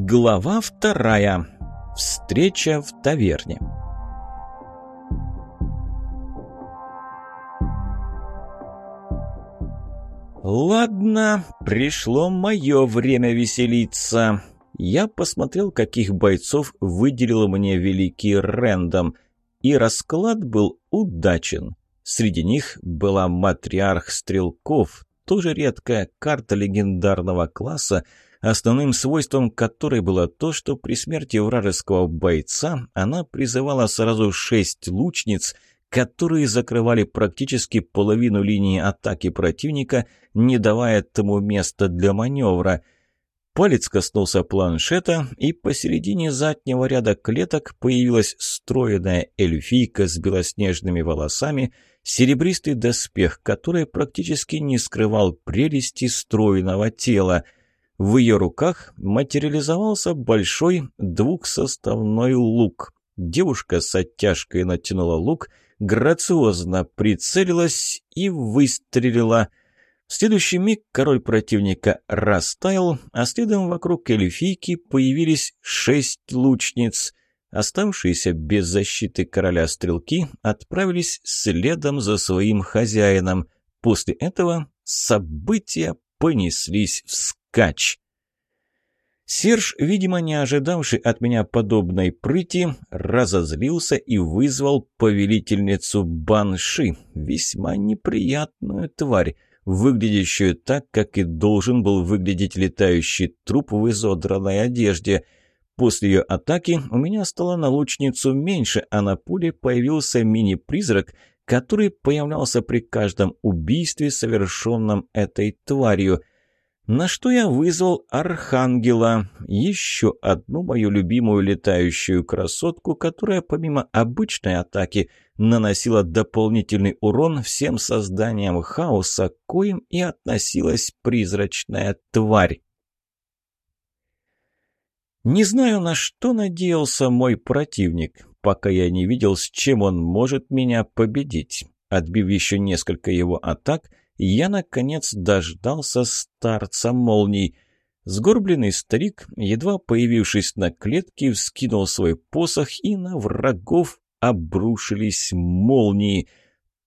Глава вторая. Встреча в таверне. Ладно, пришло мое время веселиться. Я посмотрел, каких бойцов выделил мне великий Рэндом, и расклад был удачен. Среди них была матриарх стрелков, тоже редкая карта легендарного класса, основным свойством которой было то, что при смерти вражеского бойца она призывала сразу шесть лучниц, которые закрывали практически половину линии атаки противника, не давая тому места для маневра – Палец коснулся планшета, и посередине заднего ряда клеток появилась стройная эльфийка с белоснежными волосами, серебристый доспех, который практически не скрывал прелести стройного тела. В ее руках материализовался большой двухсоставной лук. Девушка с оттяжкой натянула лук, грациозно прицелилась и выстрелила – в следующий миг король противника растаял, а следом вокруг эльфийки появились шесть лучниц. Оставшиеся без защиты короля стрелки отправились следом за своим хозяином. После этого события понеслись вскачь. Серж, видимо, не ожидавший от меня подобной прыти, разозлился и вызвал повелительницу Банши, весьма неприятную тварь выглядящую так, как и должен был выглядеть летающий труп в изодранной одежде. После ее атаки у меня стало на лучницу меньше, а на пуле появился мини-призрак, который появлялся при каждом убийстве, совершенном этой тварью. На что я вызвал Архангела, еще одну мою любимую летающую красотку, которая помимо обычной атаки – наносила дополнительный урон всем созданиям хаоса, коим и относилась призрачная тварь. Не знаю, на что надеялся мой противник, пока я не видел, с чем он может меня победить. Отбив еще несколько его атак, я, наконец, дождался старца молний. Сгорбленный старик, едва появившись на клетке, вскинул свой посох и на врагов обрушились молнии.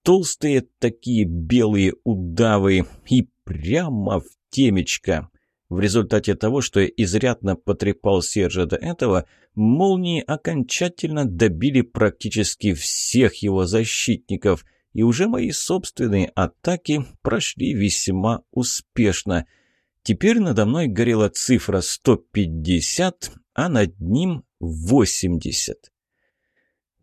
Толстые такие белые удавы и прямо в темечко. В результате того, что я изрядно потрепал Сержа до этого, молнии окончательно добили практически всех его защитников, и уже мои собственные атаки прошли весьма успешно. Теперь надо мной горела цифра 150, а над ним 80.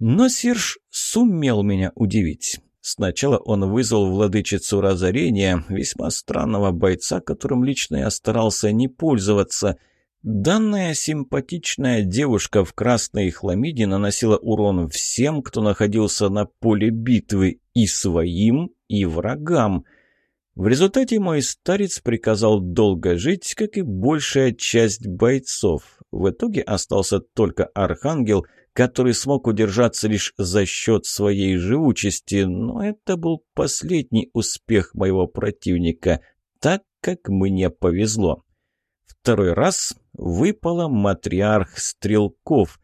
Но Сирж сумел меня удивить. Сначала он вызвал владычицу разорения, весьма странного бойца, которым лично я старался не пользоваться. Данная симпатичная девушка в красной хламиде наносила урон всем, кто находился на поле битвы, и своим, и врагам. В результате мой старец приказал долго жить, как и большая часть бойцов. В итоге остался только Архангел — который смог удержаться лишь за счет своей живучести, но это был последний успех моего противника, так как мне повезло. Второй раз выпала матриарх стрелков.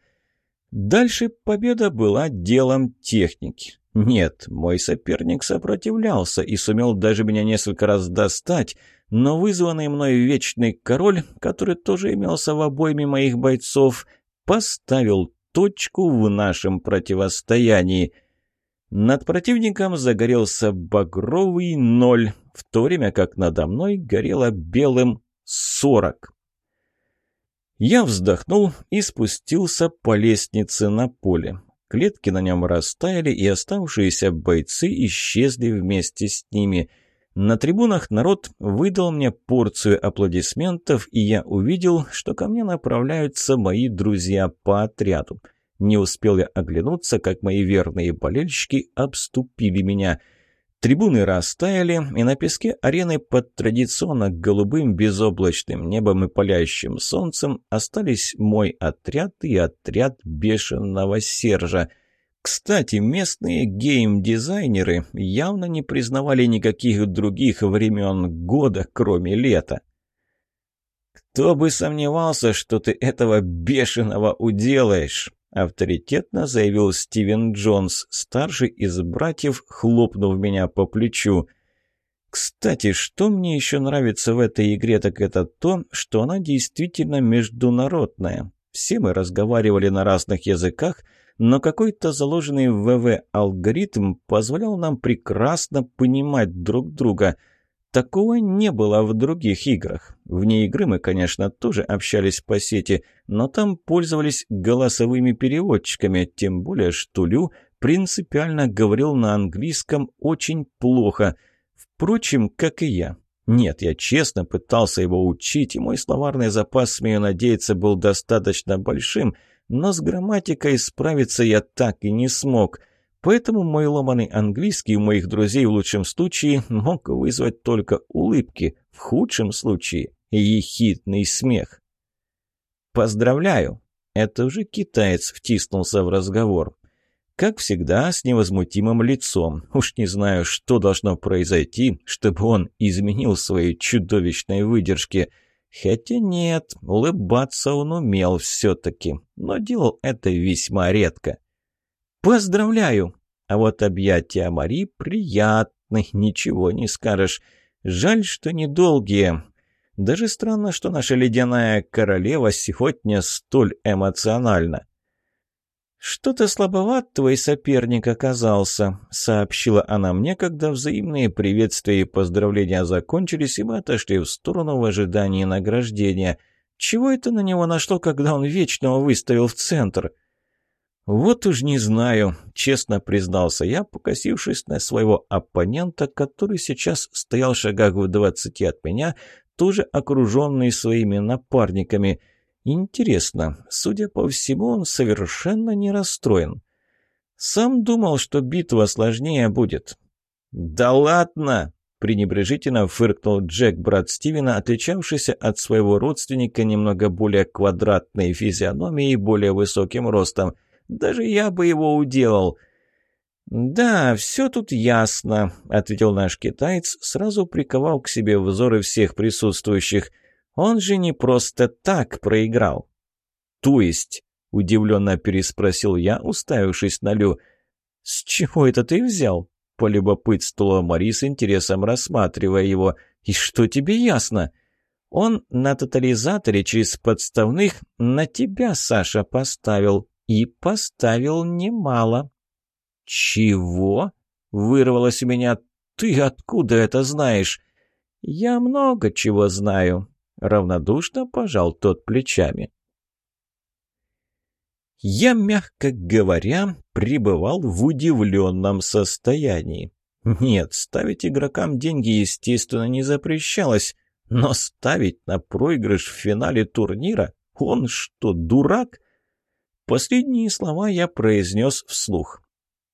Дальше победа была делом техники. Нет, мой соперник сопротивлялся и сумел даже меня несколько раз достать, но вызванный мной вечный король, который тоже имелся в обойме моих бойцов, поставил точку в нашем противостоянии. Над противником загорелся багровый ноль, в то время как надо мной горело белым сорок. Я вздохнул и спустился по лестнице на поле. Клетки на нем растаяли, и оставшиеся бойцы исчезли вместе с ними – на трибунах народ выдал мне порцию аплодисментов, и я увидел, что ко мне направляются мои друзья по отряду. Не успел я оглянуться, как мои верные болельщики обступили меня. Трибуны растаяли, и на песке арены под традиционно голубым безоблачным небом и палящим солнцем остались мой отряд и отряд бешеного Сержа — кстати, местные гейм-дизайнеры явно не признавали никаких других времен года, кроме лета. «Кто бы сомневался, что ты этого бешеного уделаешь!» Авторитетно заявил Стивен Джонс, старший из братьев, хлопнув меня по плечу. Кстати, что мне еще нравится в этой игре, так это то, что она действительно международная. Все мы разговаривали на разных языках, но какой-то заложенный в ВВ алгоритм позволял нам прекрасно понимать друг друга – Такого не было в других играх. Вне игры мы, конечно, тоже общались по сети, но там пользовались голосовыми переводчиками, тем более что Лю принципиально говорил на английском очень плохо. Впрочем, как и я. Нет, я честно пытался его учить, и мой словарный запас, смею надеяться, был достаточно большим, но с грамматикой справиться я так и не смог – Поэтому мой ломаный английский у моих друзей в лучшем случае мог вызвать только улыбки, в худшем случае – ехидный смех. «Поздравляю!» – это уже китаец втиснулся в разговор. Как всегда, с невозмутимым лицом. Уж не знаю, что должно произойти, чтобы он изменил своей чудовищной выдержке. Хотя нет, улыбаться он умел все-таки, но делал это весьма редко. «Поздравляю!» А вот объятия Мари приятны, ничего не скажешь. Жаль, что недолгие. Даже странно, что наша ледяная королева сегодня столь эмоциональна. «Что-то слабоват твой соперник оказался», — сообщила она мне, когда взаимные приветствия и поздравления закончились, и мы отошли в сторону в ожидании награждения. «Чего это на него нашло, когда он вечного выставил в центр?» «Вот уж не знаю», — честно признался я, покосившись на своего оппонента, который сейчас стоял в шагах в двадцати от меня, тоже окруженный своими напарниками. Интересно, судя по всему, он совершенно не расстроен. Сам думал, что битва сложнее будет. «Да ладно!» — пренебрежительно фыркнул Джек, брат Стивена, отличавшийся от своего родственника немного более квадратной физиономией и более высоким ростом — даже я бы его уделал». «Да, все тут ясно», — ответил наш китаец, сразу приковал к себе взоры всех присутствующих. «Он же не просто так проиграл». «То есть?» — удивленно переспросил я, уставившись на Лю. «С чего это ты взял?» — полюбопытствовала Мари с интересом, рассматривая его. «И что тебе ясно?» «Он на тотализаторе через подставных на тебя, Саша, поставил», и поставил немало. «Чего?» — вырвалось у меня. «Ты откуда это знаешь?» «Я много чего знаю», — равнодушно пожал тот плечами. Я, мягко говоря, пребывал в удивленном состоянии. Нет, ставить игрокам деньги, естественно, не запрещалось, но ставить на проигрыш в финале турнира? Он что, дурак? Последние слова я произнес вслух.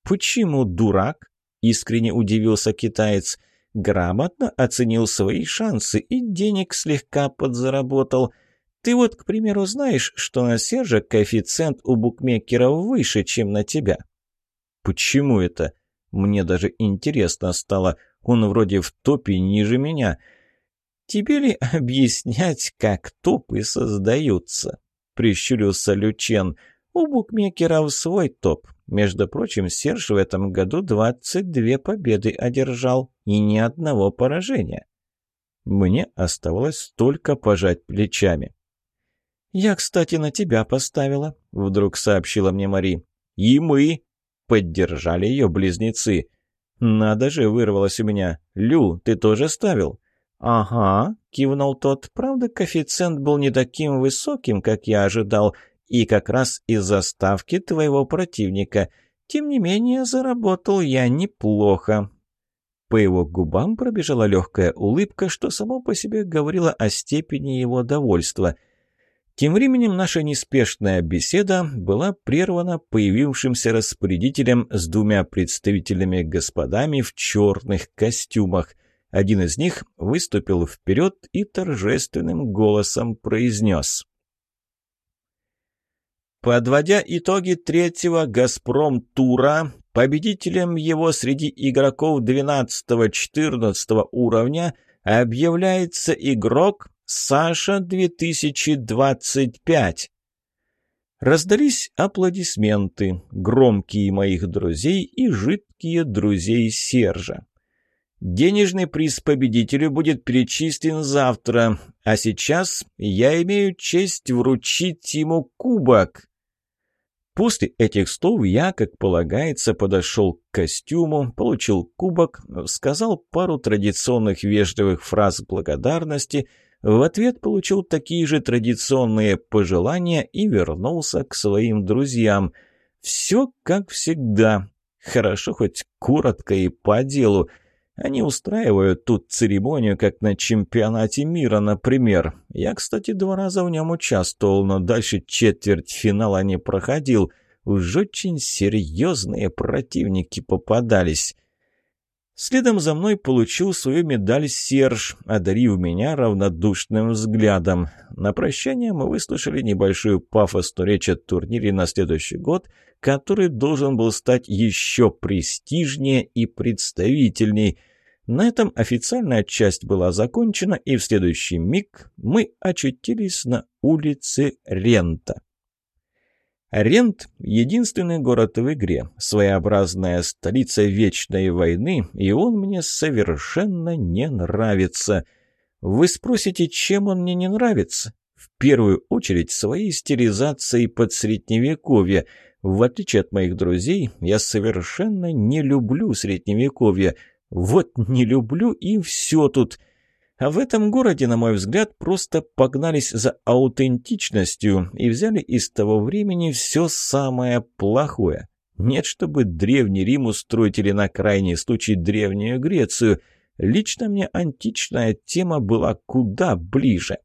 «Почему дурак?» – искренне удивился китаец. «Грамотно оценил свои шансы и денег слегка подзаработал. Ты вот, к примеру, знаешь, что на Сержа коэффициент у букмекеров выше, чем на тебя?» «Почему это?» Мне даже интересно стало. Он вроде в топе ниже меня. «Тебе ли объяснять, как топы создаются?» — прищурился Лючен. У букмекеров свой топ. Между прочим, Серж в этом году 22 победы одержал и ни одного поражения. Мне оставалось только пожать плечами. «Я, кстати, на тебя поставила», — вдруг сообщила мне Мари. «И мы!» — поддержали ее близнецы. «Надо же!» — вырвалось у меня. «Лю, ты тоже ставил?» «Ага», — кивнул тот. «Правда, коэффициент был не таким высоким, как я ожидал, и как раз из-за ставки твоего противника. Тем не менее, заработал я неплохо». По его губам пробежала легкая улыбка, что само по себе говорило о степени его довольства. Тем временем наша неспешная беседа была прервана появившимся распорядителем с двумя представителями-господами в черных костюмах. Один из них выступил вперед и торжественным голосом произнес. Подводя итоги третьего «Газпром-тура», победителем его среди игроков 12-14 уровня объявляется игрок Саша 2025. Раздались аплодисменты, громкие моих друзей и жидкие друзей Сержа. Денежный приз победителю будет перечислен завтра, а сейчас я имею честь вручить ему кубок. После этих слов я, как полагается, подошел к костюму, получил кубок, сказал пару традиционных вежливых фраз благодарности, в ответ получил такие же традиционные пожелания и вернулся к своим друзьям. Все как всегда. Хорошо хоть коротко и по делу. Они устраивают тут церемонию, как на чемпионате мира, например. Я, кстати, два раза в нем участвовал, но дальше четверть финала не проходил. Уж очень серьезные противники попадались. Следом за мной получил свою медаль Серж, одарив меня равнодушным взглядом. На прощание мы выслушали небольшую пафосную речь о турнире на следующий год, который должен был стать еще престижнее и представительней. На этом официальная часть была закончена, и в следующий миг мы очутились на улице Рента. Рент – единственный город в игре, своеобразная столица вечной войны, и он мне совершенно не нравится. Вы спросите, чем он мне не нравится? В первую очередь своей стилизацией под средневековье. В отличие от моих друзей, я совершенно не люблю средневековье. Вот не люблю и все тут – а в этом городе, на мой взгляд, просто погнались за аутентичностью и взяли из того времени все самое плохое. Нет, чтобы Древний Рим устроить или на крайний случай Древнюю Грецию. Лично мне античная тема была куда ближе.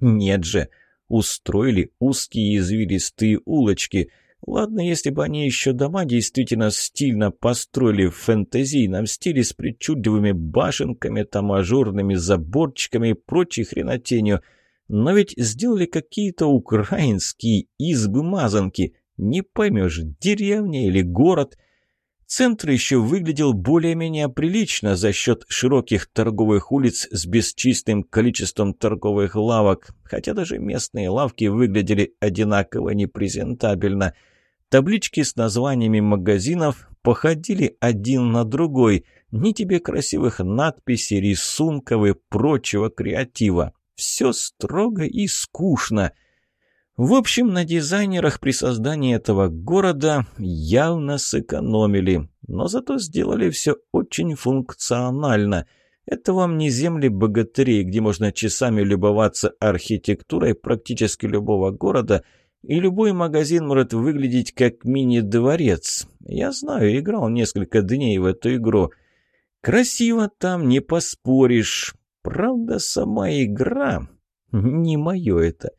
Нет же, устроили узкие извилистые улочки – Ладно, если бы они еще дома действительно стильно построили в фэнтезийном стиле с причудливыми башенками, там ажурными заборчиками и прочей хренотенью. Но ведь сделали какие-то украинские избы-мазанки. Не поймешь, деревня или город. Центр еще выглядел более-менее прилично за счет широких торговых улиц с бесчисленным количеством торговых лавок, хотя даже местные лавки выглядели одинаково непрезентабельно – Таблички с названиями магазинов походили один на другой. Ни тебе красивых надписей, рисунков и прочего креатива. Все строго и скучно. В общем, на дизайнерах при создании этого города явно сэкономили, но зато сделали все очень функционально. Это вам не земли богатырей, где можно часами любоваться архитектурой практически любого города – и любой магазин может выглядеть как мини-дворец. Я знаю, играл несколько дней в эту игру. Красиво там, не поспоришь. Правда, сама игра не мое это.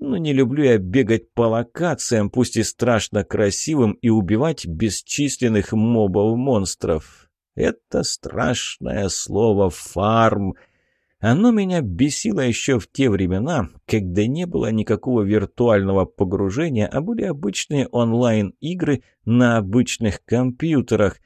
Ну, не люблю я бегать по локациям, пусть и страшно красивым, и убивать бесчисленных мобов-монстров. Это страшное слово «фарм». Оно меня бесило еще в те времена, когда не было никакого виртуального погружения, а были обычные онлайн-игры на обычных компьютерах.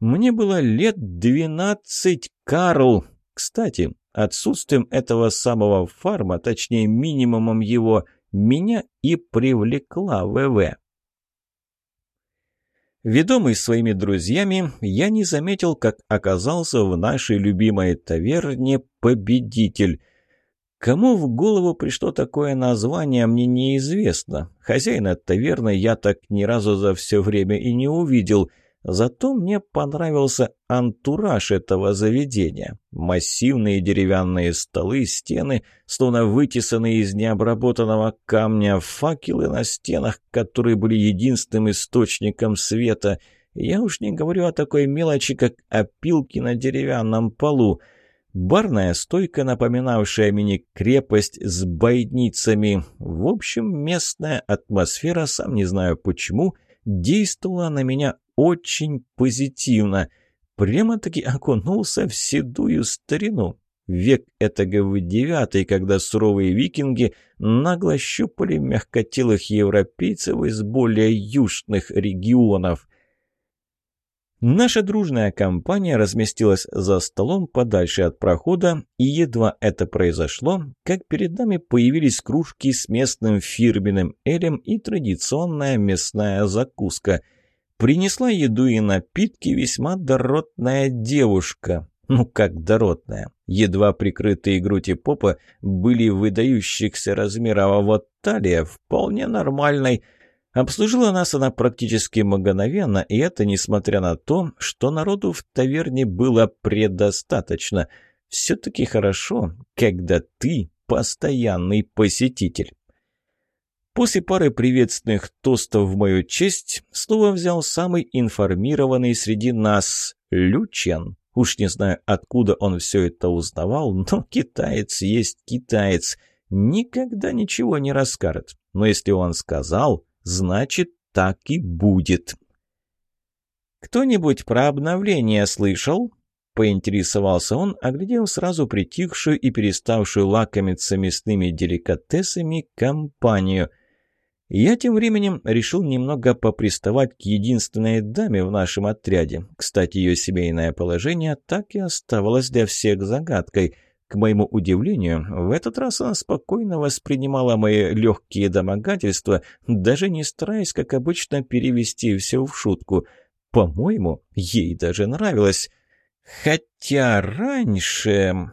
Мне было лет двенадцать, Карл. Кстати, отсутствием этого самого фарма, точнее минимумом его, меня и привлекла ВВ. Ведомый своими друзьями, я не заметил, как оказался в нашей любимой таверне «Победитель». Кому в голову пришло такое название, мне неизвестно. Хозяина таверны я так ни разу за все время и не увидел – Зато мне понравился антураж этого заведения. Массивные деревянные столы, стены, словно вытесанные из необработанного камня, факелы на стенах, которые были единственным источником света. Я уж не говорю о такой мелочи, как опилки на деревянном полу. Барная стойка, напоминавшая мини-крепость с бойницами. В общем, местная атмосфера, сам не знаю почему, действовала на меня очень позитивно. Прямо-таки окунулся в седую старину. Век этого в девятый, когда суровые викинги нагло щупали мягкотелых европейцев из более южных регионов. Наша дружная компания разместилась за столом подальше от прохода, и едва это произошло, как перед нами появились кружки с местным фирменным элем и традиционная мясная закуска. Принесла еду и напитки весьма дородная девушка. Ну как дородная. Едва прикрытые грудь и попа были выдающихся размеров, а вот талия вполне нормальной – Обслужила нас она практически мгновенно, и это несмотря на то, что народу в таверне было предостаточно. Все-таки хорошо, когда ты постоянный посетитель. После пары приветственных тостов в мою честь слово взял самый информированный среди нас – Лючен. Уж не знаю, откуда он все это узнавал, но китаец есть китаец. Никогда ничего не расскажет. Но если он сказал, значит, так и будет. «Кто-нибудь про обновление слышал?» — поинтересовался он, оглядев сразу притихшую и переставшую лакомиться мясными деликатесами компанию. Я тем временем решил немного поприставать к единственной даме в нашем отряде. Кстати, ее семейное положение так и оставалось для всех загадкой — к моему удивлению, в этот раз она спокойно воспринимала мои легкие домогательства, даже не стараясь, как обычно, перевести все в шутку. По-моему, ей даже нравилось. Хотя раньше...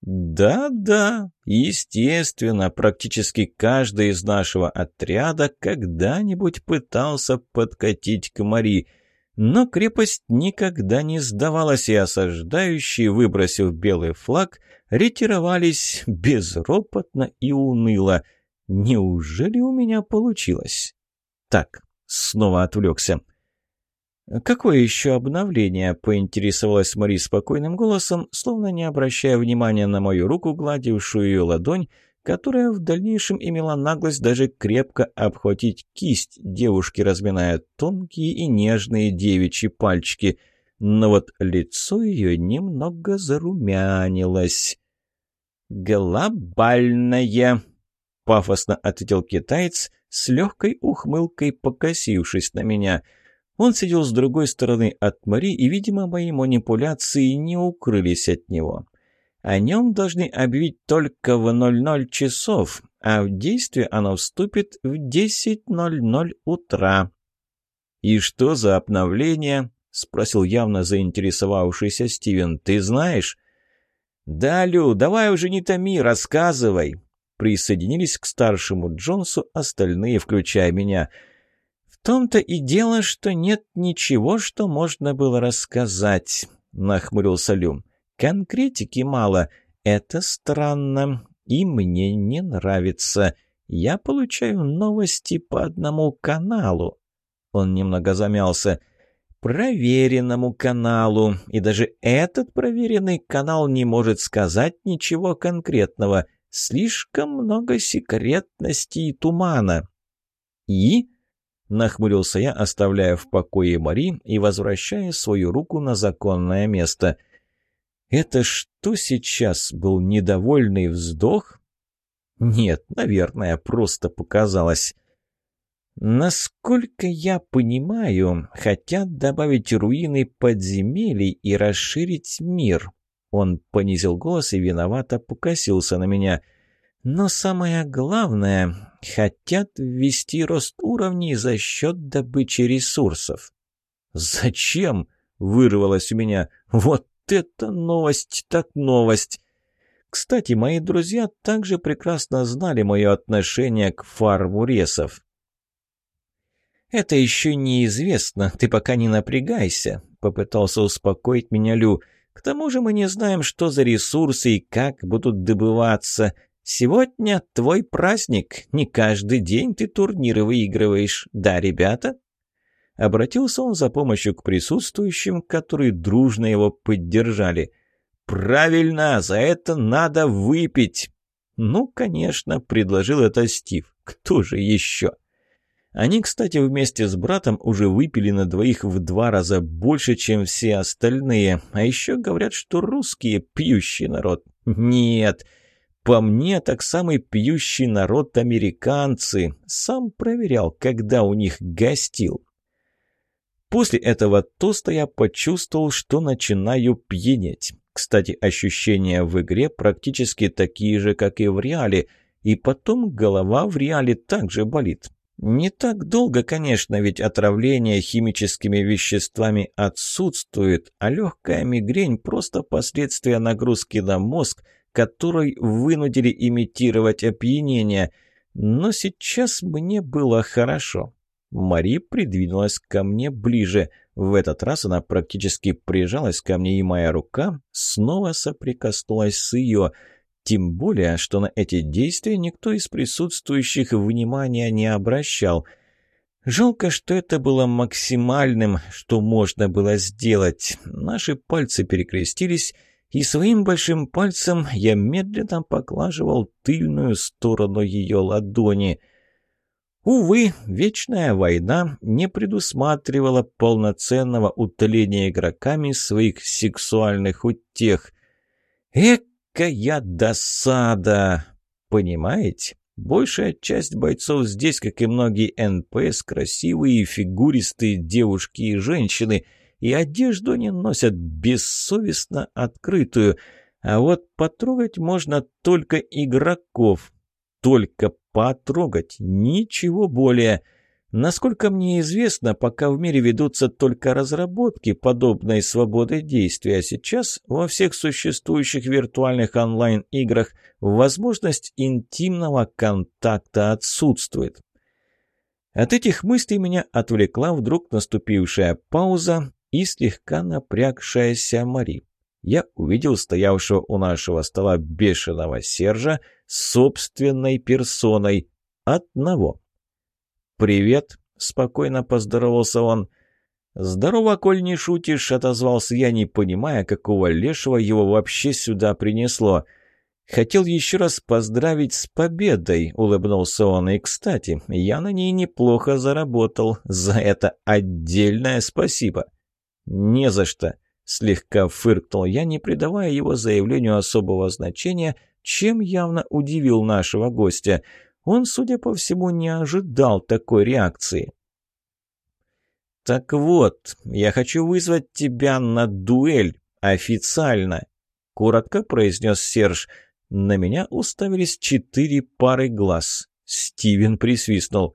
Да-да, естественно, практически каждый из нашего отряда когда-нибудь пытался подкатить к Мари — но крепость никогда не сдавалась, и осаждающие, выбросив белый флаг, ретировались безропотно и уныло. Неужели у меня получилось? Так, снова отвлекся. «Какое еще обновление?» — поинтересовалась Мари спокойным голосом, словно не обращая внимания на мою руку, гладившую ее ладонь, которая в дальнейшем имела наглость даже крепко обхватить кисть девушки, разминая тонкие и нежные девичьи пальчики. Но вот лицо ее немного зарумянилось. «Глобальное!» — пафосно ответил китаец, с легкой ухмылкой покосившись на меня. Он сидел с другой стороны от Мари, и, видимо, мои манипуляции не укрылись от него. О нем должны объявить только в 00 часов, а в действие оно вступит в 10.00 утра. «И что за обновление?» — спросил явно заинтересовавшийся Стивен. «Ты знаешь?» «Да, Лю, давай уже не томи, рассказывай!» Присоединились к старшему Джонсу остальные, включая меня. «В том-то и дело, что нет ничего, что можно было рассказать», — нахмурился Лю. Конкретики мало. Это странно. И мне не нравится. Я получаю новости по одному каналу. Он немного замялся. Проверенному каналу. И даже этот проверенный канал не может сказать ничего конкретного. Слишком много секретности и тумана. И... Нахмурился я, оставляя в покое Мари и возвращая свою руку на законное место — это что сейчас был недовольный вздох? Нет, наверное, просто показалось. Насколько я понимаю, хотят добавить руины подземелий и расширить мир. Он понизил голос и виновато покосился на меня. Но самое главное, хотят ввести рост уровней за счет добычи ресурсов. «Зачем?» — вырвалось у меня. «Вот это новость, так новость. Кстати, мои друзья также прекрасно знали мое отношение к фарму ресов. «Это еще неизвестно, ты пока не напрягайся», — попытался успокоить меня Лю. «К тому же мы не знаем, что за ресурсы и как будут добываться. Сегодня твой праздник, не каждый день ты турниры выигрываешь, да, ребята?» Обратился он за помощью к присутствующим, которые дружно его поддержали. «Правильно, за это надо выпить!» «Ну, конечно», — предложил это Стив. «Кто же еще?» Они, кстати, вместе с братом уже выпили на двоих в два раза больше, чем все остальные. А еще говорят, что русские пьющий народ. Нет, по мне, так самый пьющий народ американцы. Сам проверял, когда у них гостил. После этого тоста я почувствовал, что начинаю пьянеть. Кстати, ощущения в игре практически такие же, как и в реале. И потом голова в реале также болит. Не так долго, конечно, ведь отравление химическими веществами отсутствует, а легкая мигрень – просто последствия нагрузки на мозг, который вынудили имитировать опьянение. Но сейчас мне было хорошо. Мари придвинулась ко мне ближе. В этот раз она практически прижалась ко мне, и моя рука снова соприкоснулась с ее – тем более, что на эти действия никто из присутствующих внимания не обращал. Жалко, что это было максимальным, что можно было сделать. Наши пальцы перекрестились, и своим большим пальцем я медленно поглаживал тыльную сторону ее ладони. Увы, вечная война не предусматривала полноценного утоления игроками своих сексуальных утех. Эк, какая досада! Понимаете? Большая часть бойцов здесь, как и многие NPC, красивые, фигуристые девушки и женщины, и одежду они носят бессовестно открытую. А вот потрогать можно только игроков. Только потрогать, ничего более – Насколько мне известно, пока в мире ведутся только разработки подобной свободы действия, а сейчас во всех существующих виртуальных онлайн-играх возможность интимного контакта отсутствует. От этих мыслей меня отвлекла вдруг наступившая пауза и слегка напрягшаяся Мари. Я увидел стоявшего у нашего стола бешеного Сержа собственной персоной. Одного. «Привет», — спокойно поздоровался он. «Здорово, коль не шутишь», — отозвался я, не понимая, какого лешего его вообще сюда принесло. «Хотел еще раз поздравить с победой», — улыбнулся он. «И, кстати, я на ней неплохо заработал. За это отдельное спасибо». «Не за что», — слегка фыркнул я, не придавая его заявлению особого значения, чем явно удивил нашего гостя — он, судя по всему, не ожидал такой реакции. «Так вот, я хочу вызвать тебя на дуэль. Официально!» — коротко произнес Серж. На меня уставились четыре пары глаз. Стивен присвистнул.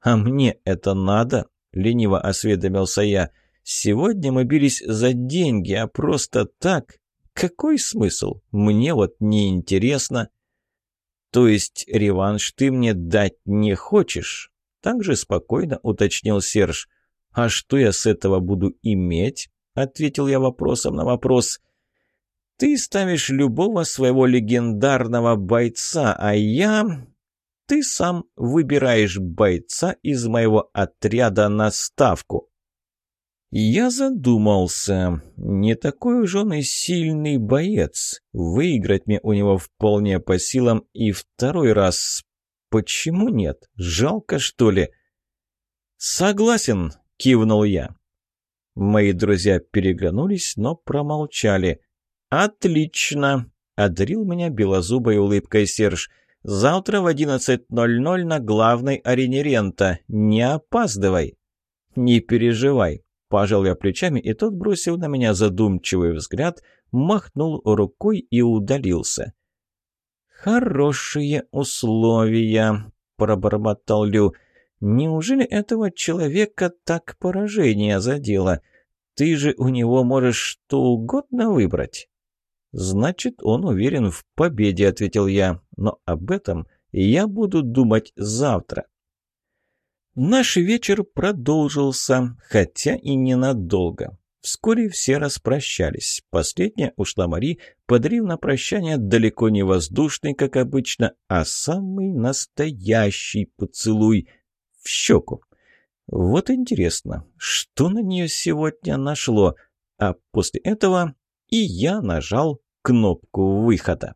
«А мне это надо?» — лениво осведомился я. «Сегодня мы бились за деньги, а просто так? Какой смысл? Мне вот неинтересно». «То есть реванш ты мне дать не хочешь?» Также спокойно уточнил Серж. «А что я с этого буду иметь?» Ответил я вопросом на вопрос. «Ты ставишь любого своего легендарного бойца, а я...» «Ты сам выбираешь бойца из моего отряда на ставку». Я задумался. Не такой уж он и сильный боец. Выиграть мне у него вполне по силам и второй раз. Почему нет? Жалко, что ли? Согласен, кивнул я. Мои друзья переглянулись, но промолчали. «Отлично!» — одарил меня белозубой улыбкой Серж. «Завтра в 11.00 на главной арене Рента. Не опаздывай!» «Не переживай, Пожал я плечами, и тот, бросил на меня задумчивый взгляд, махнул рукой и удалился. «Хорошие условия», — пробормотал Лю. «Неужели этого человека так поражение задело? Ты же у него можешь что угодно выбрать». «Значит, он уверен в победе», — ответил я. «Но об этом я буду думать завтра». Наш вечер продолжился, хотя и ненадолго. Вскоре все распрощались. Последняя ушла Мари, подарив на прощание далеко не воздушный, как обычно, а самый настоящий поцелуй в щеку. Вот интересно, что на нее сегодня нашло? А после этого и я нажал кнопку выхода.